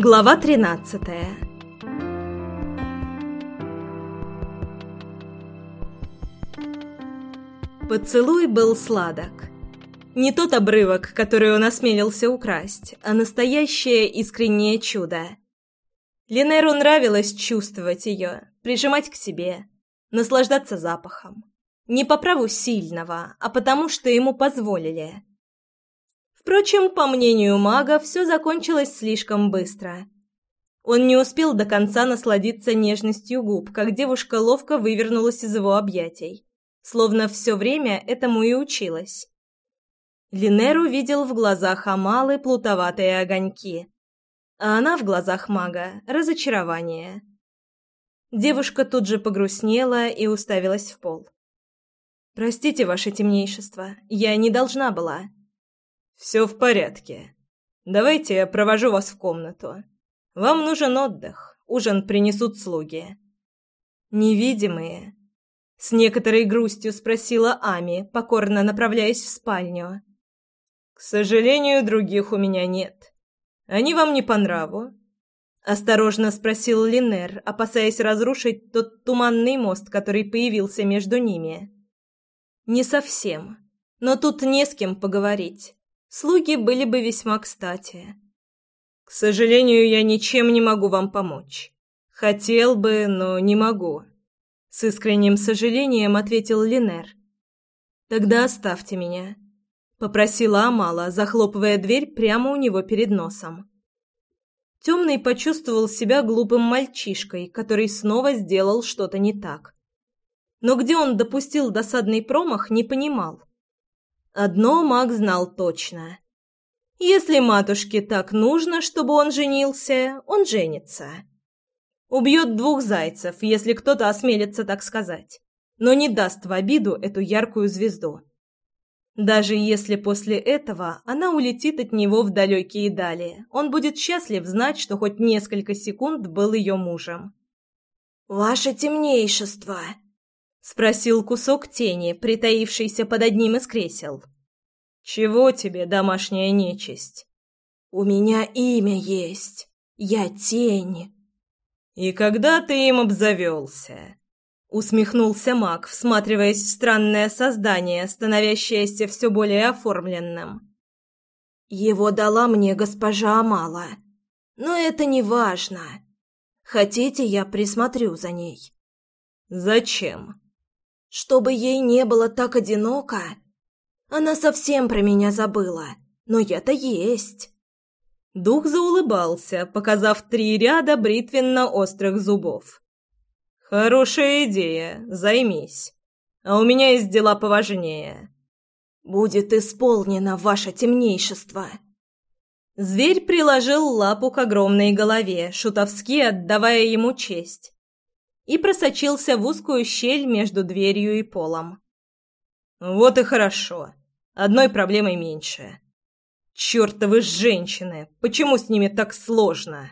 Глава 13 Поцелуй был сладок. Не тот обрывок, который он осмелился украсть, а настоящее искреннее чудо. Линеру нравилось чувствовать ее, прижимать к себе, наслаждаться запахом. Не по праву сильного, а потому что ему позволили. Впрочем, по мнению мага, все закончилось слишком быстро. Он не успел до конца насладиться нежностью губ, как девушка ловко вывернулась из его объятий, словно все время этому и училась. Линер увидел в глазах Амалы плутоватые огоньки, а она в глазах мага — разочарование. Девушка тут же погрустнела и уставилась в пол. «Простите, ваше темнейшество, я не должна была». «Все в порядке. Давайте я провожу вас в комнату. Вам нужен отдых, ужин принесут слуги». «Невидимые?» С некоторой грустью спросила Ами, покорно направляясь в спальню. «К сожалению, других у меня нет. Они вам не по нраву?» Осторожно спросил Линер, опасаясь разрушить тот туманный мост, который появился между ними. Не совсем. Но тут не с кем поговорить. Слуги были бы весьма кстати. К сожалению, я ничем не могу вам помочь. Хотел бы, но не могу. С искренним сожалением ответил Линер. Тогда оставьте меня, попросила Амала, захлопывая дверь прямо у него перед носом. Темный почувствовал себя глупым мальчишкой, который снова сделал что-то не так но где он допустил досадный промах, не понимал. Одно маг знал точно. Если матушке так нужно, чтобы он женился, он женится. Убьет двух зайцев, если кто-то осмелится так сказать, но не даст в обиду эту яркую звезду. Даже если после этого она улетит от него в далекие дали, он будет счастлив знать, что хоть несколько секунд был ее мужем. «Ваше темнейшество!» Спросил кусок тени, притаившийся под одним из кресел. Чего тебе, домашняя нечисть? У меня имя есть. Я тень. И когда ты им обзавелся? Усмехнулся маг, всматриваясь в странное создание, становящееся все более оформленным. Его дала мне госпожа Амала. Но это не важно. Хотите, я присмотрю за ней? Зачем? Чтобы ей не было так одиноко. Она совсем про меня забыла, но я-то есть. Дух заулыбался, показав три ряда бритвенно-острых зубов. «Хорошая идея, займись. А у меня есть дела поважнее». «Будет исполнено ваше темнейшество». Зверь приложил лапу к огромной голове, шутовски отдавая ему честь и просочился в узкую щель между дверью и полом. «Вот и хорошо. Одной проблемой меньше. Чёртовы женщины! Почему с ними так сложно?»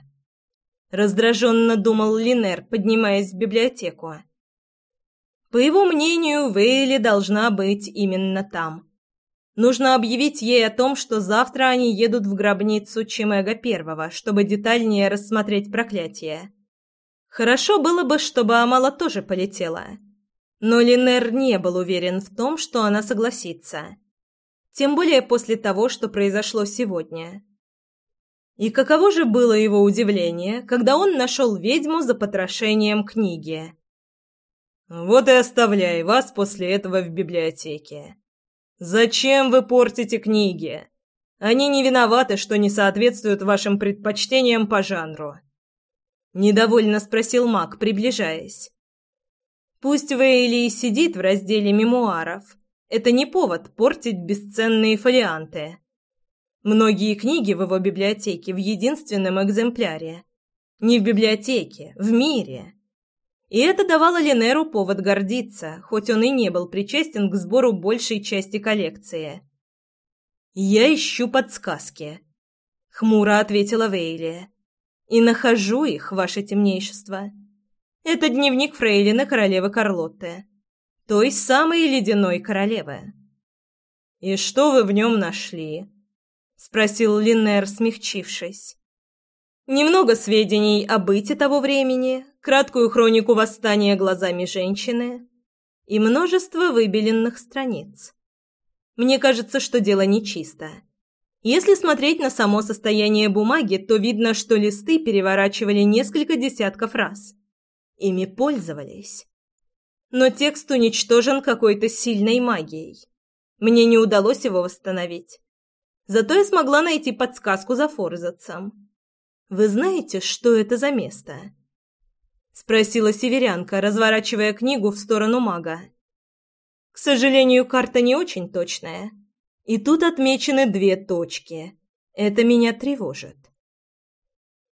Раздраженно думал Линер, поднимаясь в библиотеку. По его мнению, Вейли должна быть именно там. Нужно объявить ей о том, что завтра они едут в гробницу Чимега Первого, чтобы детальнее рассмотреть проклятие. Хорошо было бы, чтобы Амала тоже полетела. Но Линер не был уверен в том, что она согласится. Тем более после того, что произошло сегодня. И каково же было его удивление, когда он нашел ведьму за потрошением книги. «Вот и оставляй вас после этого в библиотеке. Зачем вы портите книги? Они не виноваты, что не соответствуют вашим предпочтениям по жанру. Недовольно спросил маг, приближаясь. Пусть Вейли и сидит в разделе мемуаров. Это не повод портить бесценные фолианты. Многие книги в его библиотеке в единственном экземпляре. Не в библиотеке, в мире. И это давало Ленеру повод гордиться, хоть он и не был причастен к сбору большей части коллекции. «Я ищу подсказки», — хмуро ответила Вейли. И нахожу их, ваше темнейшество. Это дневник фрейлины королевы Карлотты, той самой ледяной королевы. «И что вы в нем нашли?» — спросил Линнер, смягчившись. Немного сведений о быте того времени, краткую хронику восстания глазами женщины и множество выбеленных страниц. Мне кажется, что дело нечисто. Если смотреть на само состояние бумаги, то видно, что листы переворачивали несколько десятков раз. Ими пользовались. Но текст уничтожен какой-то сильной магией. Мне не удалось его восстановить. Зато я смогла найти подсказку за форзацем. Вы знаете, что это за место?» Спросила северянка, разворачивая книгу в сторону мага. «К сожалению, карта не очень точная. И тут отмечены две точки. Это меня тревожит».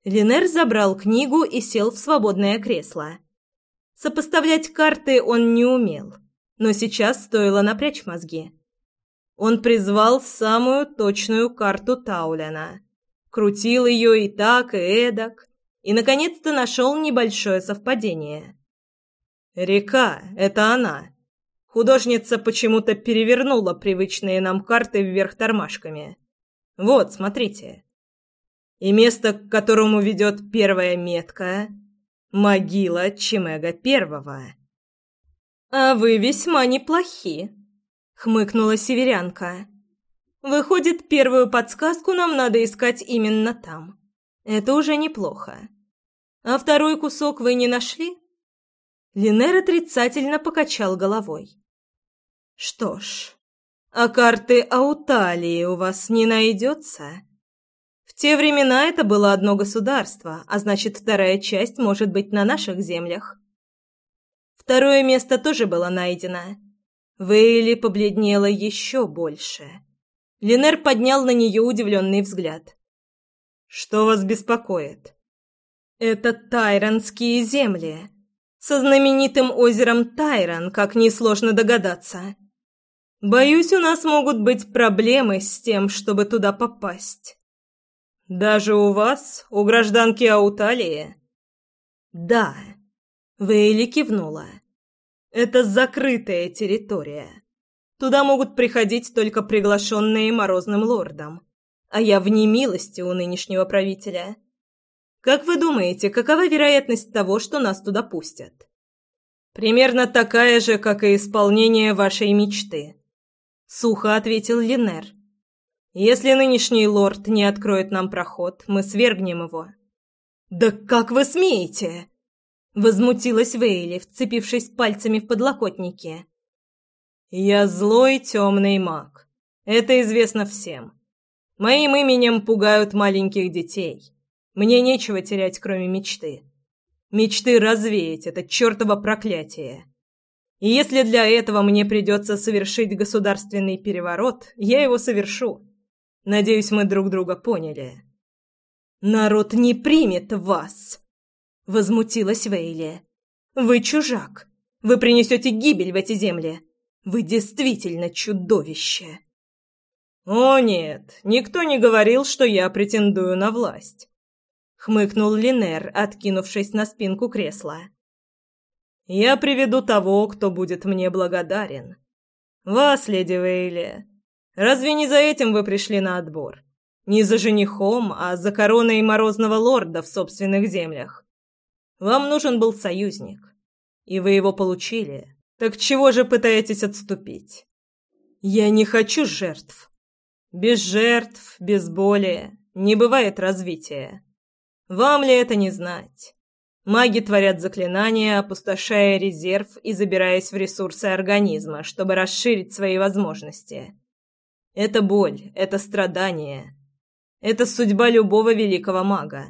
Линер забрал книгу и сел в свободное кресло. Сопоставлять карты он не умел, но сейчас стоило напрячь мозги. Он призвал самую точную карту Таулена крутил ее и так, и эдак, и, наконец-то, нашел небольшое совпадение. «Река — это она!» Художница почему-то перевернула привычные нам карты вверх тормашками. «Вот, смотрите!» И место, к которому ведет первая метка — могила Чимега Первого. «А вы весьма неплохи», — хмыкнула северянка. Выходит, первую подсказку нам надо искать именно там. Это уже неплохо. А второй кусок вы не нашли? Линер отрицательно покачал головой. Что ж, а карты Ауталии у вас не найдется? В те времена это было одно государство, а значит, вторая часть может быть на наших землях. Второе место тоже было найдено. Вейли побледнела еще больше. Линер поднял на нее удивленный взгляд. «Что вас беспокоит?» «Это Тайронские земли. Со знаменитым озером Тайрон, как несложно догадаться. Боюсь, у нас могут быть проблемы с тем, чтобы туда попасть». «Даже у вас, у гражданки Ауталии?» «Да», — Вейли кивнула. «Это закрытая территория. Туда могут приходить только приглашенные Морозным лордом. А я в немилости у нынешнего правителя. Как вы думаете, какова вероятность того, что нас туда пустят? Примерно такая же, как и исполнение вашей мечты. Сухо ответил Линер. Если нынешний лорд не откроет нам проход, мы свергнем его. Да как вы смеете? Возмутилась Вейли, вцепившись пальцами в подлокотники. «Я злой темный маг. Это известно всем. Моим именем пугают маленьких детей. Мне нечего терять, кроме мечты. Мечты развеять — это чертово проклятие. И если для этого мне придется совершить государственный переворот, я его совершу. Надеюсь, мы друг друга поняли». «Народ не примет вас!» — возмутилась Вейли. «Вы чужак. Вы принесете гибель в эти земли. Вы действительно чудовище!» «О нет, никто не говорил, что я претендую на власть», — хмыкнул Линер, откинувшись на спинку кресла. «Я приведу того, кто будет мне благодарен. Вас, леди Вейли. Разве не за этим вы пришли на отбор? Не за женихом, а за короной морозного лорда в собственных землях. Вам нужен был союзник, и вы его получили. Так чего же пытаетесь отступить? Я не хочу жертв. Без жертв, без боли не бывает развития. Вам ли это не знать? Маги творят заклинания, опустошая резерв и забираясь в ресурсы организма, чтобы расширить свои возможности. Это боль, это страдание. Это судьба любого великого мага.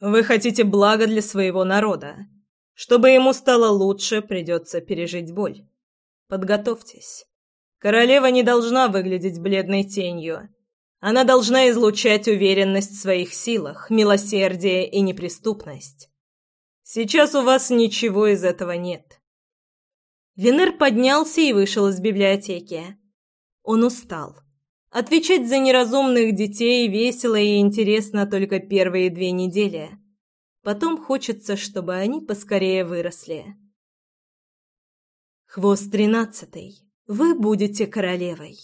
Вы хотите блага для своего народа. Чтобы ему стало лучше, придется пережить боль. Подготовьтесь. Королева не должна выглядеть бледной тенью. Она должна излучать уверенность в своих силах, милосердие и неприступность. Сейчас у вас ничего из этого нет. Венер поднялся и вышел из библиотеки. Он устал. Отвечать за неразумных детей весело и интересно только первые две недели. Потом хочется, чтобы они поскорее выросли. Хвост тринадцатый. Вы будете королевой.